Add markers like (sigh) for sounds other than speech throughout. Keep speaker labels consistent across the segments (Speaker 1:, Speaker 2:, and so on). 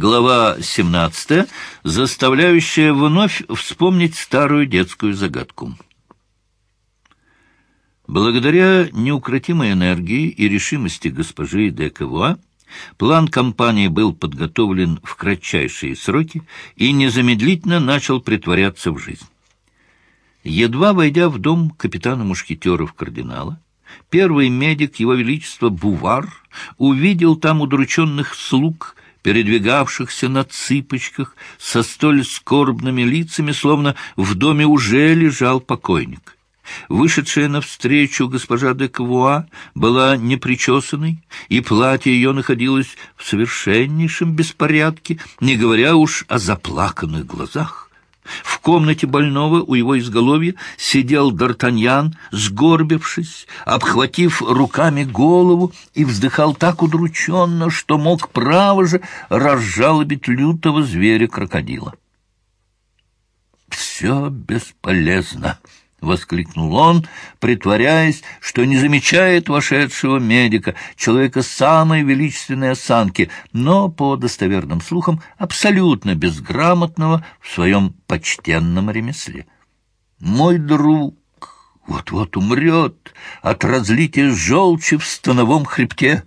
Speaker 1: Глава 17, заставляющая вновь вспомнить старую детскую загадку. Благодаря неукротимой энергии и решимости госпожи де план кампании был подготовлен в кратчайшие сроки и незамедлительно начал притворяться в жизнь. Едва войдя в дом капитана мушкетеров кардинала, первый медик его величества Бувар увидел там удрученных слуг, передвигавшихся на цыпочках со столь скорбными лицами, словно в доме уже лежал покойник. Вышедшая навстречу госпожа де Квуа была непричесанной, и платье ее находилось в совершеннейшем беспорядке, не говоря уж о заплаканных глазах. В комнате больного у его изголовья сидел Д'Артаньян, сгорбившись, обхватив руками голову, и вздыхал так удрученно, что мог, право же, разжалобить лютого зверя-крокодила. «Все бесполезно», — воскликнул он, притворяясь, что не замечает вошедшего медика, человека самой величественной осанки, но, по достоверным слухам, абсолютно безграмотного в своем почтенном ремесле. «Мой друг вот-вот умрет от разлития желчи в становом хребте».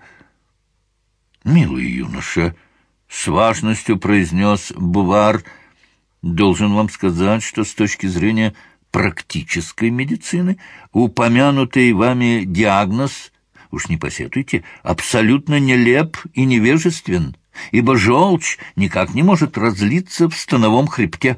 Speaker 1: «Милый юноша», — с важностью произнес Бувар, — «должен вам сказать, что с точки зрения практической медицины упомянутый вами диагноз, уж не посетуйте, абсолютно нелеп и невежествен, ибо желчь никак не может разлиться в становом хребте.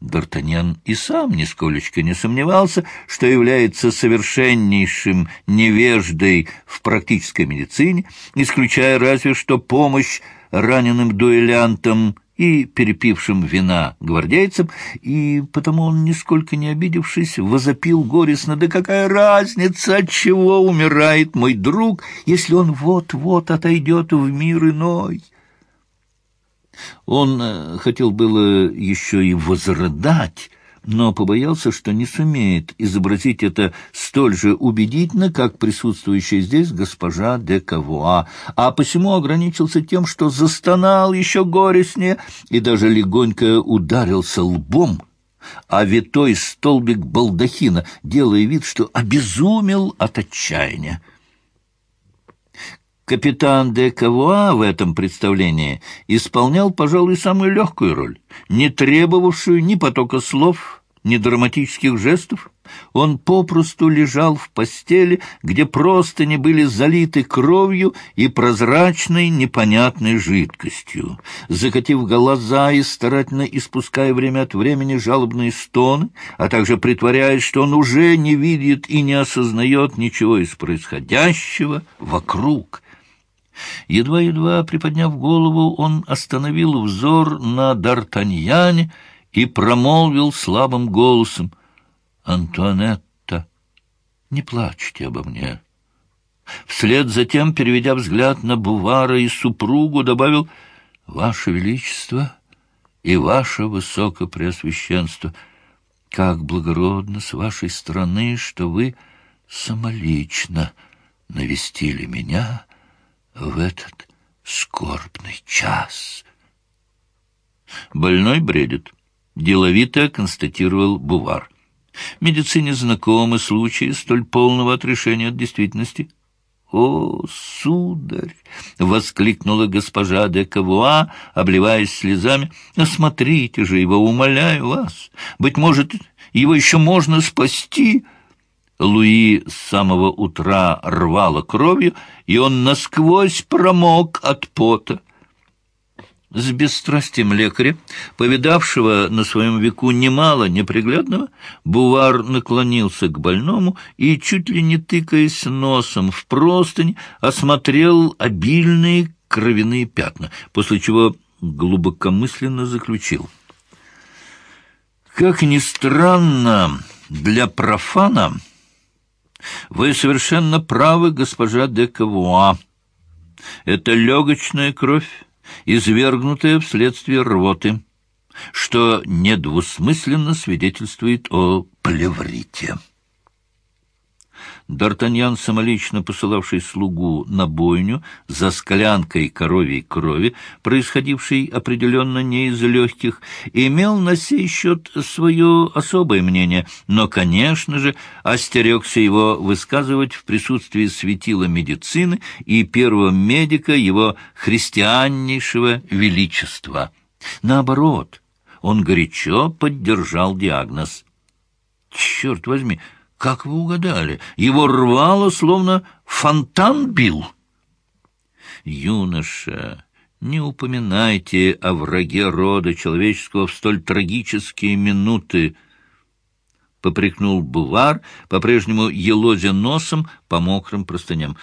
Speaker 1: Д'Артаньян и сам нисколечко не сомневался, что является совершеннейшим невеждой в практической медицине, исключая разве что помощь раненым дуэлянтам и перепившим вина гвардейцам, и потому он, нисколько не обидевшись, возопил горестно, «Да какая разница, от чего умирает мой друг, если он вот-вот отойдет в мир иной?» Он э, хотел было еще и возрыдать, но побоялся, что не сумеет изобразить это столь же убедительно, как присутствующая здесь госпожа де Кавуа, а посему ограничился тем, что застонал еще горестнее и даже легонько ударился лбом, а витой столбик балдахина, делая вид, что обезумел от отчаяния. Капитан де Кавуа в этом представлении исполнял, пожалуй, самую легкую роль, не требовавшую ни потока слов, ни драматических жестов. Он попросту лежал в постели, где просто не были залиты кровью и прозрачной непонятной жидкостью. Закатив глаза и старательно испуская время от времени жалобные стоны, а также притворяясь, что он уже не видит и не осознает ничего из происходящего вокруг, Едва-едва приподняв голову, он остановил взор на Д'Артаньяне и промолвил слабым голосом. «Антуанетта, не плачьте обо мне». Вслед затем, переведя взгляд на Бувара и супругу, добавил «Ваше Величество и Ваше Высокопреосвященство, как благородно с вашей стороны, что вы самолично навестили меня» в этот скорбный час. Больной бредит, деловито констатировал Бувар. Медицине знакомы случаи столь полного отрешения от действительности. «О, сударь!» — воскликнула госпожа де Кавуа, обливаясь слезами. «Осмотрите же его, умоляю вас! Быть может, его еще можно спасти!» Луи с самого утра рвало кровью, и он насквозь промок от пота. С бесстрастием лекаря, повидавшего на своем веку немало неприглядного, Бувар наклонился к больному и, чуть ли не тыкаясь носом в простынь, осмотрел обильные кровяные пятна, после чего глубокомысленно заключил. «Как ни странно, для профана...» Вы совершенно правы, госпожа де Кавуа. Это легочная кровь, извергнутая вследствие рвоты, что недвусмысленно свидетельствует о плеврите. Д'Артаньян, самолично посылавший слугу на бойню за склянкой коровьей крови, происходившей определенно не из легких, имел на сей счет свое особое мнение, но, конечно же, остерегся его высказывать в присутствии светила медицины и первого медика его христианнейшего величества. Наоборот, он горячо поддержал диагноз. «Черт возьми!» Как вы угадали? Его рвало, словно фонтан бил. Юноша, не упоминайте о враге рода человеческого в столь трагические минуты. Попрекнул Бувар, по-прежнему елозя носом по мокрым простыням.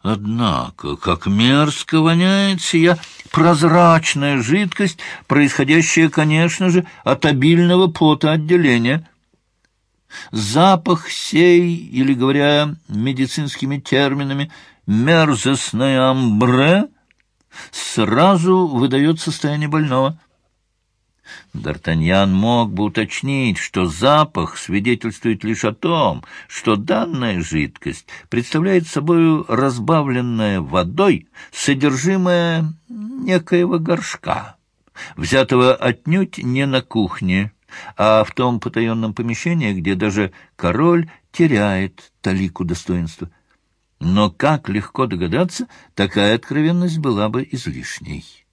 Speaker 1: Однако, как мерзко воняет сия прозрачная жидкость, происходящая, конечно же, от обильного потоотделения. Запах сей, или, говоря медицинскими терминами, мерзостное амбре, сразу выдает состояние больного. Д'Артаньян мог бы уточнить, что запах свидетельствует лишь о том, что данная жидкость представляет собой разбавленное водой содержимое некоего горшка, взятого отнюдь не на кухне, а в том потаенном помещении, где даже король теряет талику достоинства. Но, как легко догадаться, такая откровенность была бы излишней.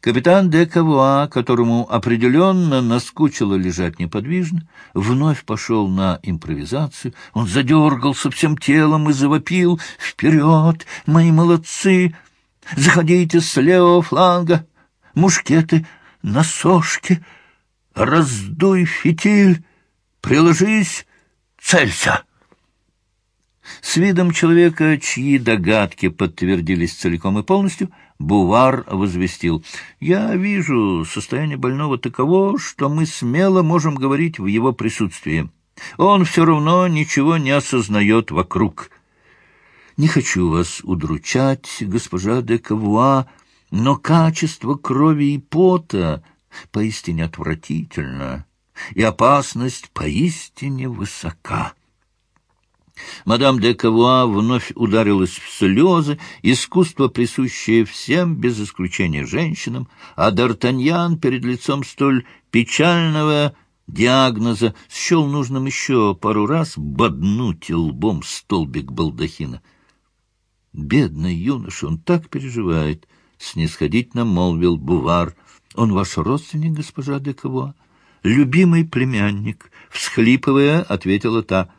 Speaker 1: Капитан де Кавуа, которому определенно наскучило лежать неподвижно, вновь пошел на импровизацию. Он задергался всем телом и завопил «Вперед, мои молодцы! Заходите с левого фланга! Мушкеты на сошке!» Раздуй фитиль, приложись, целься. С видом человека, чьи догадки подтвердились целиком и полностью, Бувар возвестил. «Я вижу состояние больного таково, что мы смело можем говорить в его присутствии. Он все равно ничего не осознает вокруг». «Не хочу вас удручать, госпожа де Кавуа, но качество крови и пота поистине отвратительно, и опасность поистине высока. Мадам де Кавуа вновь ударилась в слезы, искусство, присущее всем, без исключения женщинам, а Д'Артаньян перед лицом столь печального диагноза счел нужным еще пару раз боднуть лбом столбик балдахина. «Бедный юноша, он так переживает!» — снисходительно молвил Бувар — он ваш родственник, госпожа де Кавуа? Любимый племянник, всхлипывая, ответила та.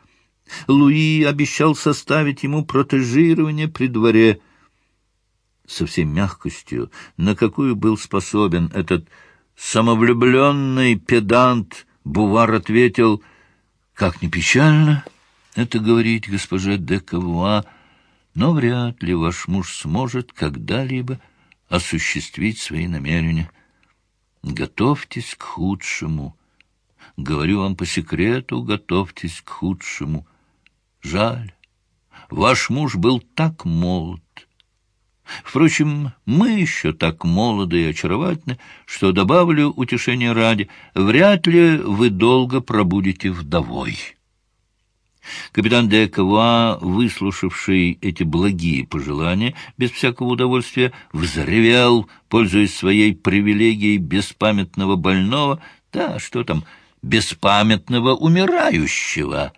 Speaker 1: Луи обещал составить ему протежирование при дворе. Со всей мягкостью, на какую был способен этот самовлюбленный педант, Бувар ответил, «Как не печально это говорить, госпоже де Кавуа, но вряд ли ваш муж сможет когда-либо осуществить свои намерения». Готовьтесь к худшему. Говорю вам по секрету, готовьтесь к худшему. Жаль, ваш муж был так молод. Впрочем, мы еще так молоды и очаровательны, что, добавлю утешение ради, вряд ли вы долго пробудете вдовой». Капитан де Кава, выслушавший эти благие пожелания, без всякого удовольствия, взревел, пользуясь своей привилегией беспамятного больного, да, что там, беспамятного умирающего.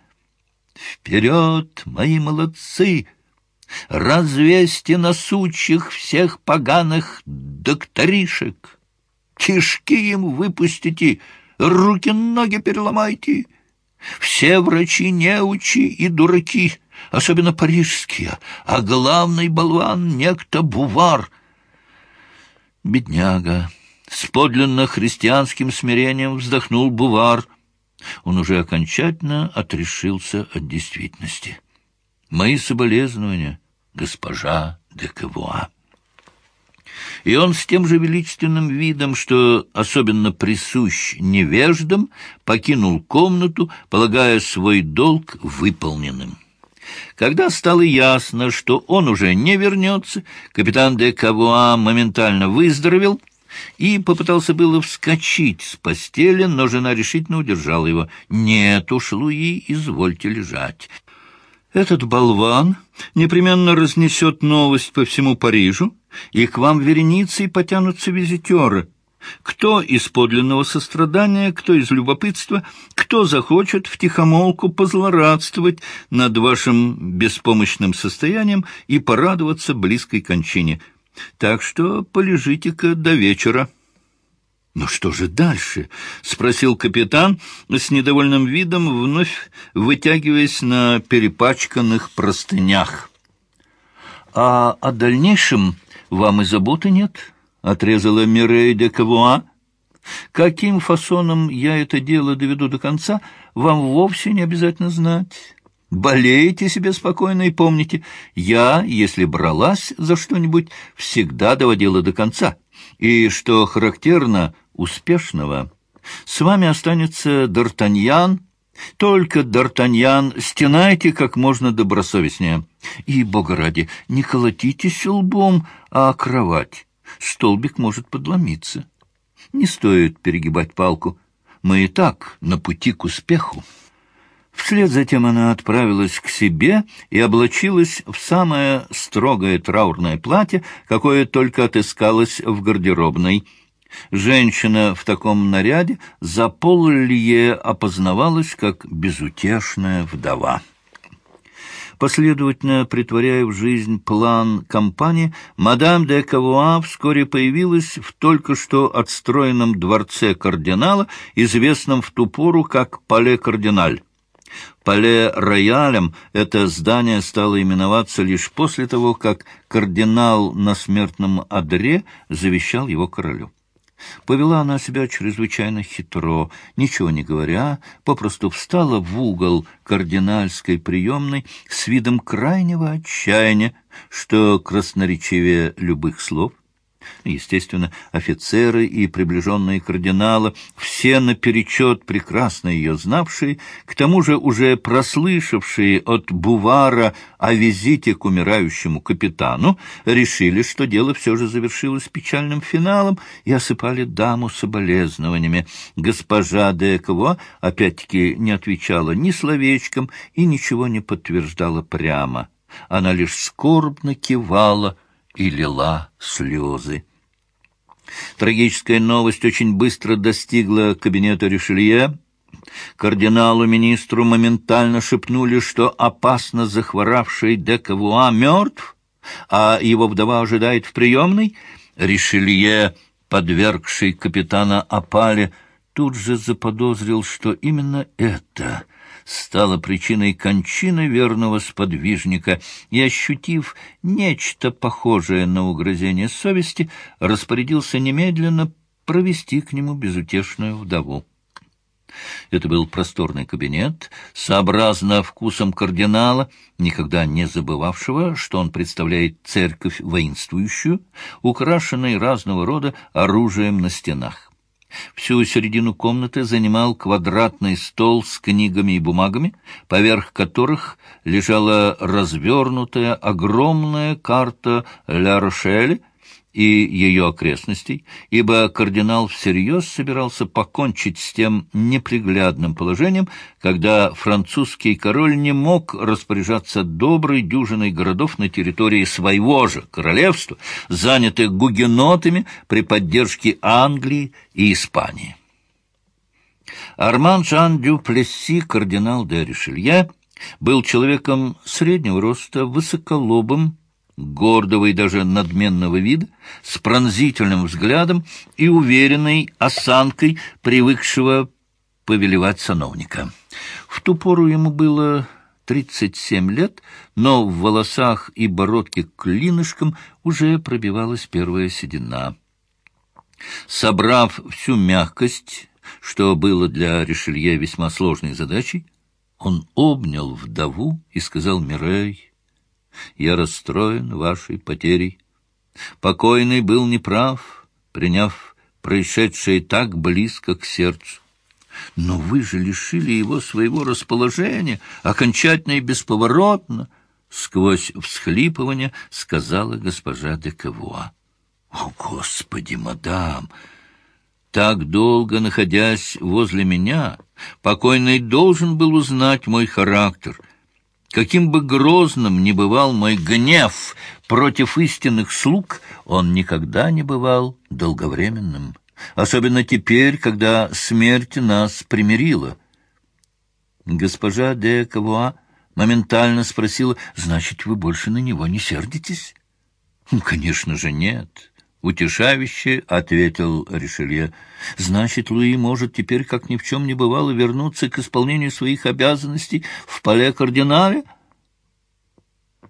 Speaker 1: «Вперед, мои молодцы! Развесьте на сучьях всех поганых докторишек! Кишки им выпустите, руки-ноги переломайте!» Все врачи неучи и дураки, особенно парижские, а главный болван — некто Бувар. Бедняга! С подлинно христианским смирением вздохнул Бувар. Он уже окончательно отрешился от действительности. Мои соболезнования, госпожа де Кавуа и он с тем же величественным видом, что особенно присущ невеждам, покинул комнату, полагая свой долг выполненным. Когда стало ясно, что он уже не вернется, капитан де Кавуа моментально выздоровел и попытался было вскочить с постели, но жена решительно удержала его. «Нет уж, Луи, извольте лежать». Этот болван непременно разнесет новость по всему Парижу, и к вам вереницей потянутся визитеры. Кто из подлинного сострадания, кто из любопытства, кто захочет втихомолку позлорадствовать над вашим беспомощным состоянием и порадоваться близкой кончине. Так что полежите-ка до вечера». «Ну что же дальше?» — спросил капитан с недовольным видом, вновь вытягиваясь на перепачканных простынях. «А о дальнейшем вам и заботы нет?» — отрезала Мирей де Кавуа. «Каким фасоном я это дело доведу до конца, вам вовсе не обязательно знать». Болейте себе спокойно и помните, я, если бралась за что-нибудь, всегда доводила до конца. И, что характерно, успешного. С вами останется Д'Артаньян. Только, Д'Артаньян, стенайте как можно добросовестнее. И, бога ради, не колотитесь лбом, а кровать. Столбик может подломиться. Не стоит перегибать палку. Мы и так на пути к успеху. Вслед затем она отправилась к себе и облачилась в самое строгое траурное платье, какое только отыскалось в гардеробной — Женщина в таком наряде за поллье опознавалась как безутешная вдова. Последовательно притворяя в жизнь план компании, мадам де Кавуа вскоре появилась в только что отстроенном дворце кардинала, известном в ту пору как Пале-Кардиналь. Пале-Роялем это здание стало именоваться лишь после того, как кардинал на смертном одре завещал его королю. Повела она себя чрезвычайно хитро, ничего не говоря, попросту встала в угол кардинальской приемной с видом крайнего отчаяния, что красноречивее любых слов — Естественно, офицеры и приближенные кардинала, все наперечет прекрасно ее знавшие, к тому же уже прослышавшие от Бувара о визите к умирающему капитану, решили, что дело все же завершилось печальным финалом и осыпали даму соболезнованиями. Госпожа де Кво опять-таки не отвечала ни словечком и ничего не подтверждала прямо. Она лишь скорбно кивала — и лила слезы. Трагическая новость очень быстро достигла кабинета Ришелье. Кардиналу-министру моментально шепнули, что опасно захворавший де Кавуа мертв, а его вдова ожидает в приемной. Ришелье, подвергший капитана опале, тут же заподозрил, что именно это — стала причиной кончины верного сподвижника, и, ощутив нечто похожее на угрызение совести, распорядился немедленно провести к нему безутешную вдову. Это был просторный кабинет, сообразно вкусом кардинала, никогда не забывавшего, что он представляет церковь воинствующую, украшенный разного рода оружием на стенах. Всю середину комнаты занимал квадратный стол с книгами и бумагами, поверх которых лежала развернутая огромная карта Ля-Рошель и ее окрестностей, ибо кардинал всерьез собирался покончить с тем неприглядным положением, когда французский король не мог распоряжаться доброй дюжиной городов на территории своего же королевства, занятых гугенотами при поддержке Англии и Испании. Арман Жан Дю Плесси, кардинал де Ришелье, был человеком среднего роста, высоколобым, гордого и даже надменного вида, с пронзительным взглядом и уверенной осанкой привыкшего повелевать сановника. В ту пору ему было тридцать семь лет, но в волосах и бородке клинышком уже пробивалась первая седина. Собрав всю мягкость, что было для Ришелье весьма сложной задачей, он обнял вдову и сказал Мирей, я расстроен вашей потерей. Покойный был неправ, приняв происшедшее так близко к сердцу. Но вы же лишили его своего расположения, окончательно и бесповоротно, — сквозь всхлипывание сказала госпожа де Кавуа. — О, Господи, мадам! Так долго находясь возле меня, покойный должен был узнать мой характер — Каким бы грозным ни бывал мой гнев против истинных слуг, он никогда не бывал долговременным. Особенно теперь, когда смерть нас примирила. Госпожа де Кавуа моментально спросила, «Значит, вы больше на него не сердитесь?» «Конечно же нет». Утешающе ответил Ришелье. «Значит, Луи может теперь, как ни в чем не бывало, вернуться к исполнению своих обязанностей в поле кардинале?»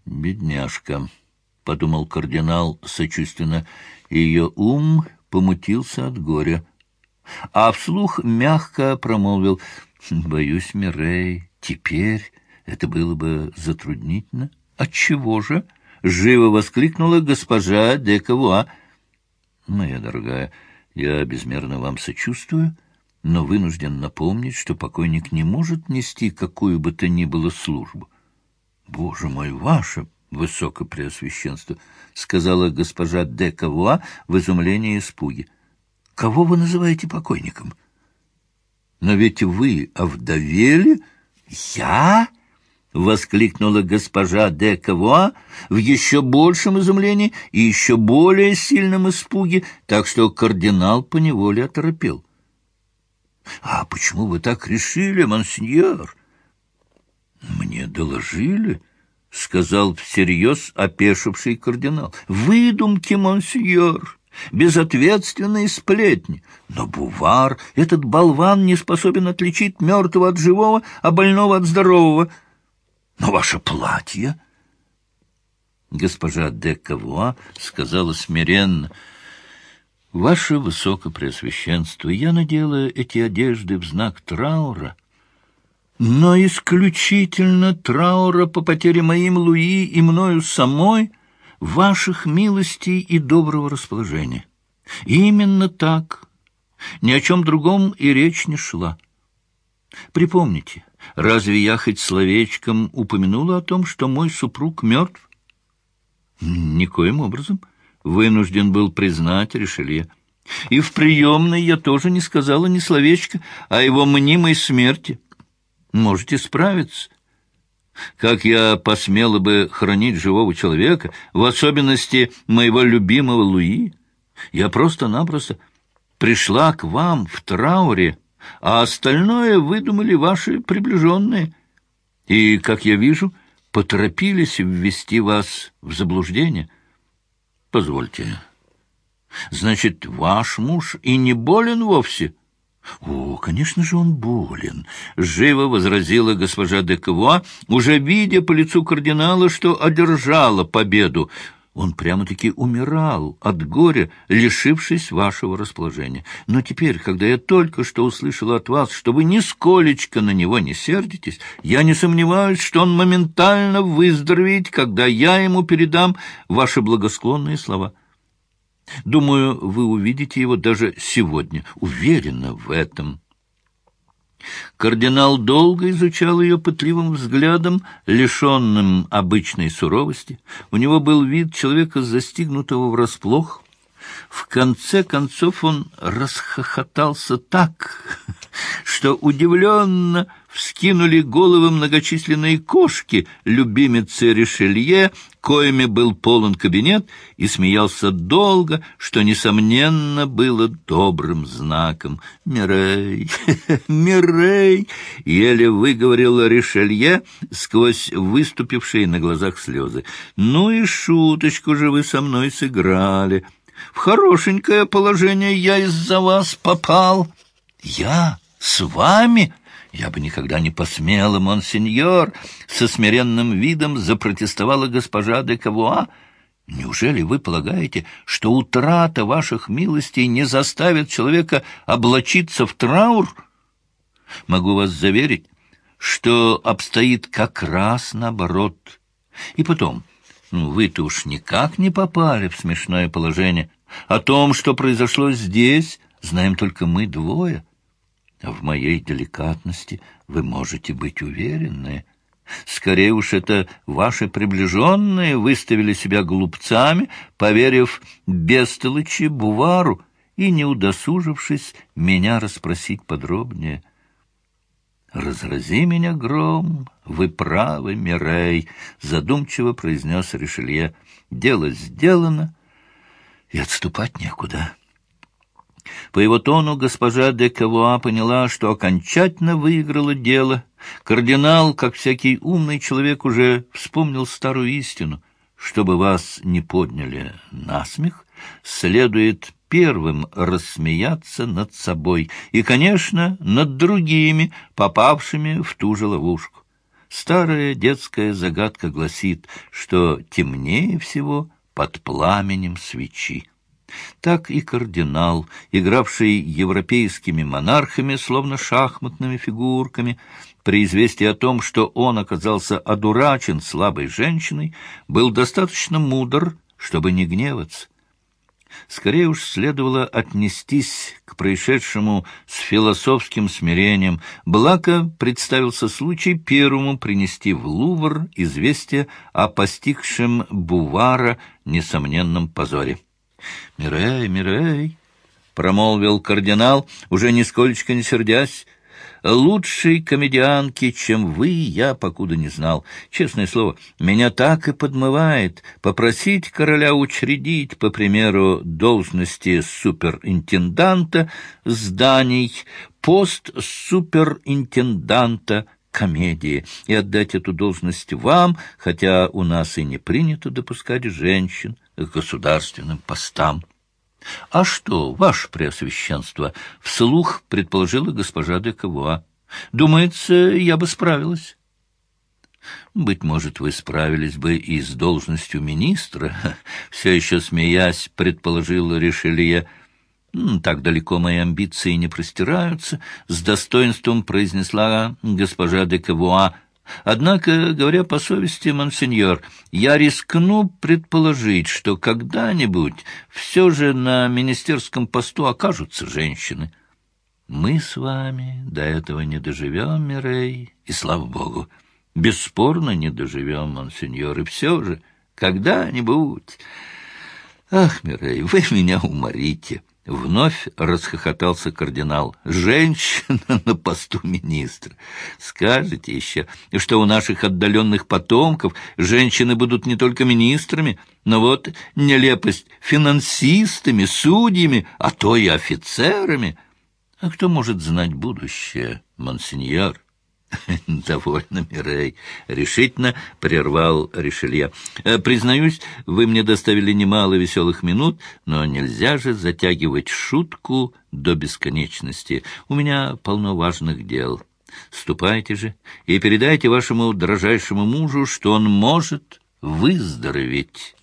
Speaker 1: «Бедняжка», — подумал кардинал сочувственно, — ее ум помутился от горя. А вслух мягко промолвил, «Боюсь, Мирей, теперь это было бы затруднительно». «Отчего же?» — живо воскликнула госпожа де Кавуа. «Моя дорогая, я безмерно вам сочувствую, но вынужден напомнить, что покойник не может нести какую бы то ни было службу». «Боже мой, ваше высокопреосвященство!» — сказала госпожа де Кавуа в изумлении и испуге. «Кого вы называете покойником?» «Но ведь вы овдовели?» «Я?» — воскликнула госпожа де Кавуа в еще большем изумлении и еще более сильном испуге, так что кардинал поневоле оторопел. — А почему вы так решили, монсеньор? — Мне доложили, — сказал всерьез опешивший кардинал. — Выдумки, монсеньор! безответственные сплетни. Но Бувар, этот болван, не способен отличить мертвого от живого, а больного от здорового. Но ваше платье... Госпожа де Кавуа сказала смиренно, «Ваше Высокопреосвященство, я надела эти одежды в знак траура, но исключительно траура по потере моим Луи и мною самой ваших милостей и доброго расположения. именно так, ни о чем другом и речь не шла. Припомните, Разве я хоть словечком упомянула о том, что мой супруг мертв? Никоим образом. Вынужден был признать Ришелье. И в приемной я тоже не сказала ни словечка о его мнимой смерти. Можете справиться. Как я посмела бы хранить живого человека, в особенности моего любимого Луи? Я просто-напросто пришла к вам в трауре, а остальное выдумали ваши приближенные. И, как я вижу, поторопились ввести вас в заблуждение. Позвольте. Значит, ваш муж и не болен вовсе? О, конечно же, он болен, — живо возразила госпожа де Кавуа, уже видя по лицу кардинала, что одержала победу. Он прямо-таки умирал от горя, лишившись вашего расположения. Но теперь, когда я только что услышал от вас, что вы нисколечко на него не сердитесь, я не сомневаюсь, что он моментально выздоровеет, когда я ему передам ваши благосклонные слова. Думаю, вы увидите его даже сегодня. Уверена в этом». Кардинал долго изучал ее пытливым взглядом, лишенным обычной суровости. У него был вид человека, застигнутого врасплох. В конце концов он расхохотался так, (laughs) что удивленно вскинули головы многочисленные кошки, любимицы Ришелье, коими был полон кабинет, и смеялся долго, что, несомненно, было добрым знаком. «Мирей! (laughs) Мирей!» — еле выговорил Ришелье сквозь выступившие на глазах слезы. «Ну и шуточку же вы со мной сыграли. В хорошенькое положение я из-за вас попал». «Я? С вами?» «Я бы никогда не посмела, монсеньор!» — со смиренным видом запротестовала госпожа де Кавуа. «Неужели вы полагаете, что утрата ваших милостей не заставит человека облачиться в траур? Могу вас заверить, что обстоит как раз наоборот. И потом, ну, вы-то уж никак не попали в смешное положение. О том, что произошло здесь, знаем только мы двое». В моей деликатности вы можете быть уверены. Скорее уж это ваши приближенные выставили себя глупцами, поверив бестолочи Бувару и не удосужившись меня расспросить подробнее. «Разрази меня гром, вы правы, Мирей», — задумчиво произнес Ришелье. «Дело сделано, и отступать некуда». По его тону госпожа де Кавуа поняла, что окончательно выиграла дело. Кардинал, как всякий умный человек, уже вспомнил старую истину. Чтобы вас не подняли на смех, следует первым рассмеяться над собой и, конечно, над другими, попавшими в ту же ловушку. Старая детская загадка гласит, что темнее всего под пламенем свечи. Так и кардинал, игравший европейскими монархами, словно шахматными фигурками, при известии о том, что он оказался одурачен слабой женщиной, был достаточно мудр, чтобы не гневаться. Скорее уж следовало отнестись к происшедшему с философским смирением, благо представился случай первому принести в Лувр известие о постигшем Бувара несомненном позоре. «Мирей, Мирей!» — промолвил кардинал, уже нисколько не сердясь, Лучшей комедианки, чем вы, я покуда не знал. Честное слово, меня так и подмывает попросить короля учредить, по примеру должности суперинтенданта зданий, пост суперинтенданта комедии и отдать эту должность вам, хотя у нас и не принято допускать женщин к государственным постам. — А что, ваше преосвященство? — вслух предположила госпожа де Кавуа. — Думается, я бы справилась. — Быть может, вы справились бы и с должностью министра, — все еще смеясь, предположил Ришелье. — Так далеко мои амбиции не простираются, — с достоинством произнесла госпожа де Кавуа, — Однако, говоря по совести, монсеньор, я рискну предположить, что когда-нибудь все же на министерском посту окажутся женщины. Мы с вами до этого не доживем, Мирей, и слава богу, бесспорно не доживем, монсеньор, и все же когда-нибудь... Ах, Мирей, вы меня уморите. Вновь расхохотался кардинал. «Женщина (laughs) на посту министра! Скажете еще, что у наших отдаленных потомков женщины будут не только министрами, но вот нелепость финансистами, судьями, а то и офицерами. А кто может знать будущее, монсеньор?» — (laughs) Довольно, Мирей, — решительно прервал Ришелье. Э, — Признаюсь, вы мне доставили немало веселых минут, но нельзя же затягивать шутку до бесконечности. У меня полно важных дел. Ступайте же и передайте вашему дрожайшему мужу, что он может выздороветь.